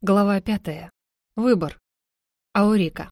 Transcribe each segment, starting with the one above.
Глава пятая. Выбор. Аурика.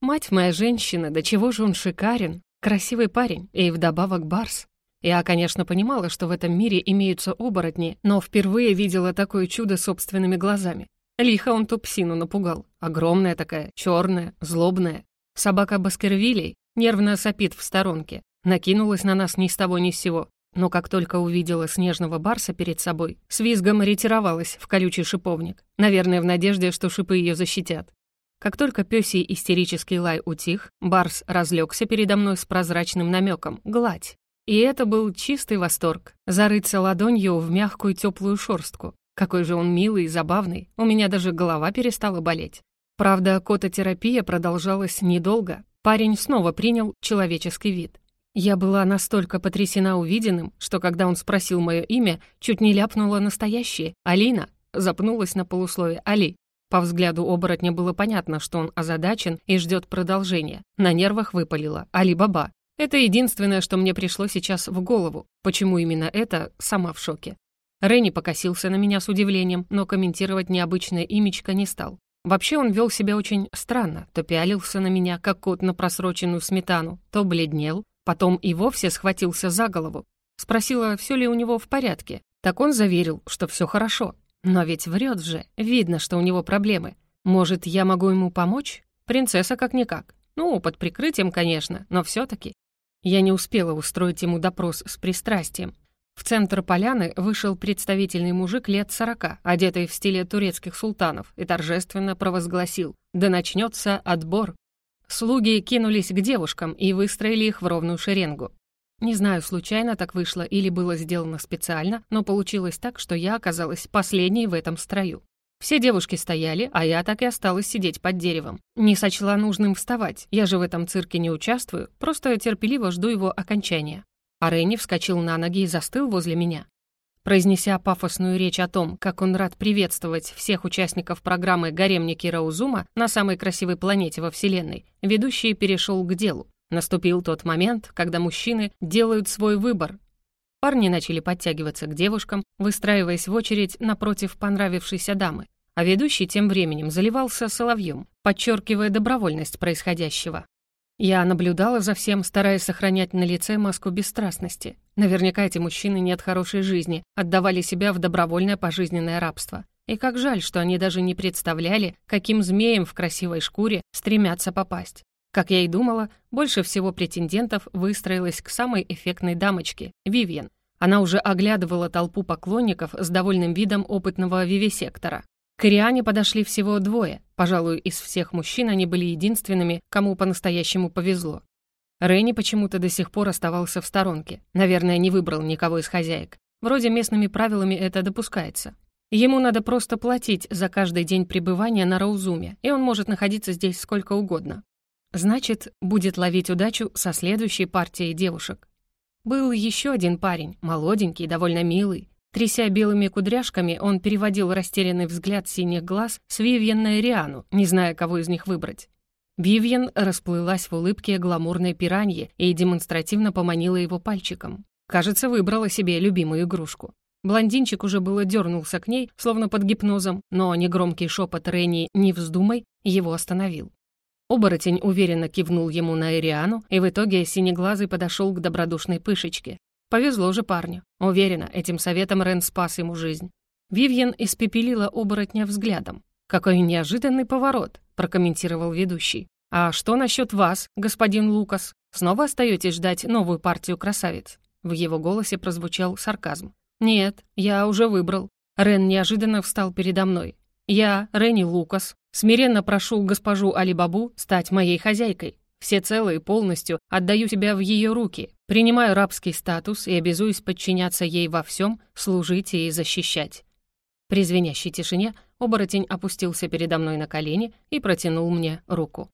Мать моя женщина, до чего же он шикарен, красивый парень и вдобавок барс. Я, конечно, понимала, что в этом мире имеются оборотни, но впервые видела такое чудо собственными глазами. Лихо он ту псину напугал. Огромная такая, черная, злобная. Собака Баскервилей нервно сопит в сторонке. Накинулась на нас ни с того ни с сего но как только увидела снежного барса перед собой, с визгом ретировалась в колючий шиповник, наверное, в надежде, что шипы ее защитят. Как только пёсий истерический лай утих, барс разлегся передо мной с прозрачным намеком «гладь». И это был чистый восторг — зарыться ладонью в мягкую теплую шорстку. Какой же он милый и забавный, у меня даже голова перестала болеть. Правда, кототерапия продолжалась недолго, парень снова принял человеческий вид. Я была настолько потрясена увиденным, что когда он спросил мое имя, чуть не ляпнула настоящее «Алина», запнулась на полуслове «Али». По взгляду оборотня было понятно, что он озадачен и ждет продолжения. На нервах выпалила «Али-баба». Это единственное, что мне пришло сейчас в голову. Почему именно это, сама в шоке. Ренни покосился на меня с удивлением, но комментировать необычное имечко не стал. Вообще он вел себя очень странно, то пялился на меня, как кот на просроченную сметану, то бледнел, Потом и вовсе схватился за голову. Спросила, все ли у него в порядке. Так он заверил, что все хорошо. Но ведь врет же, видно, что у него проблемы. Может, я могу ему помочь? Принцесса как-никак. Ну, под прикрытием, конечно, но все таки Я не успела устроить ему допрос с пристрастием. В центр поляны вышел представительный мужик лет сорока, одетый в стиле турецких султанов, и торжественно провозгласил «Да начнется отбор». Слуги кинулись к девушкам и выстроили их в ровную шеренгу. Не знаю, случайно так вышло или было сделано специально, но получилось так, что я оказалась последней в этом строю. Все девушки стояли, а я так и осталась сидеть под деревом. Не сочла нужным вставать, я же в этом цирке не участвую, просто терпеливо жду его окончания. А Ренни вскочил на ноги и застыл возле меня. Произнеся пафосную речь о том, как он рад приветствовать всех участников программы «Гаремники Раузума» на самой красивой планете во Вселенной, ведущий перешел к делу. Наступил тот момент, когда мужчины делают свой выбор. Парни начали подтягиваться к девушкам, выстраиваясь в очередь напротив понравившейся дамы, а ведущий тем временем заливался соловьем, подчеркивая добровольность происходящего. Я наблюдала за всем, стараясь сохранять на лице маску бесстрастности. Наверняка эти мужчины нет хорошей жизни, отдавали себя в добровольное пожизненное рабство. И как жаль, что они даже не представляли, каким змеем в красивой шкуре стремятся попасть. Как я и думала, больше всего претендентов выстроилась к самой эффектной дамочке — Вивьен. Она уже оглядывала толпу поклонников с довольным видом опытного вивисектора. К Ириане подошли всего двое. Пожалуй, из всех мужчин они были единственными, кому по-настоящему повезло. Ренни почему-то до сих пор оставался в сторонке. Наверное, не выбрал никого из хозяек. Вроде местными правилами это допускается. Ему надо просто платить за каждый день пребывания на Раузуме, и он может находиться здесь сколько угодно. Значит, будет ловить удачу со следующей партией девушек. Был еще один парень, молоденький, довольно милый. Тряся белыми кудряшками, он переводил растерянный взгляд синих глаз с Вивьен на Ириану, не зная, кого из них выбрать. Вивьен расплылась в улыбке гламурной пираньи и демонстративно поманила его пальчиком. Кажется, выбрала себе любимую игрушку. Блондинчик уже было дернулся к ней, словно под гипнозом, но негромкий шепот Ренни «Не вздумай» его остановил. Оборотень уверенно кивнул ему на Ириану, и в итоге синеглазый подошел к добродушной пышечке. Повезло же парню. Уверена, этим советом Рен спас ему жизнь. Вивьен испепелила оборотня взглядом. «Какой неожиданный поворот», — прокомментировал ведущий. «А что насчет вас, господин Лукас? Снова остаетесь ждать новую партию красавиц?» В его голосе прозвучал сарказм. «Нет, я уже выбрал». Рен неожиданно встал передо мной. «Я, Ренни Лукас, смиренно прошу госпожу Алибабу стать моей хозяйкой. Всецело и полностью отдаю себя в ее руки, принимаю рабский статус и обязуюсь подчиняться ей во всем, служить и защищать». При звенящей тишине оборотень опустился передо мной на колени и протянул мне руку.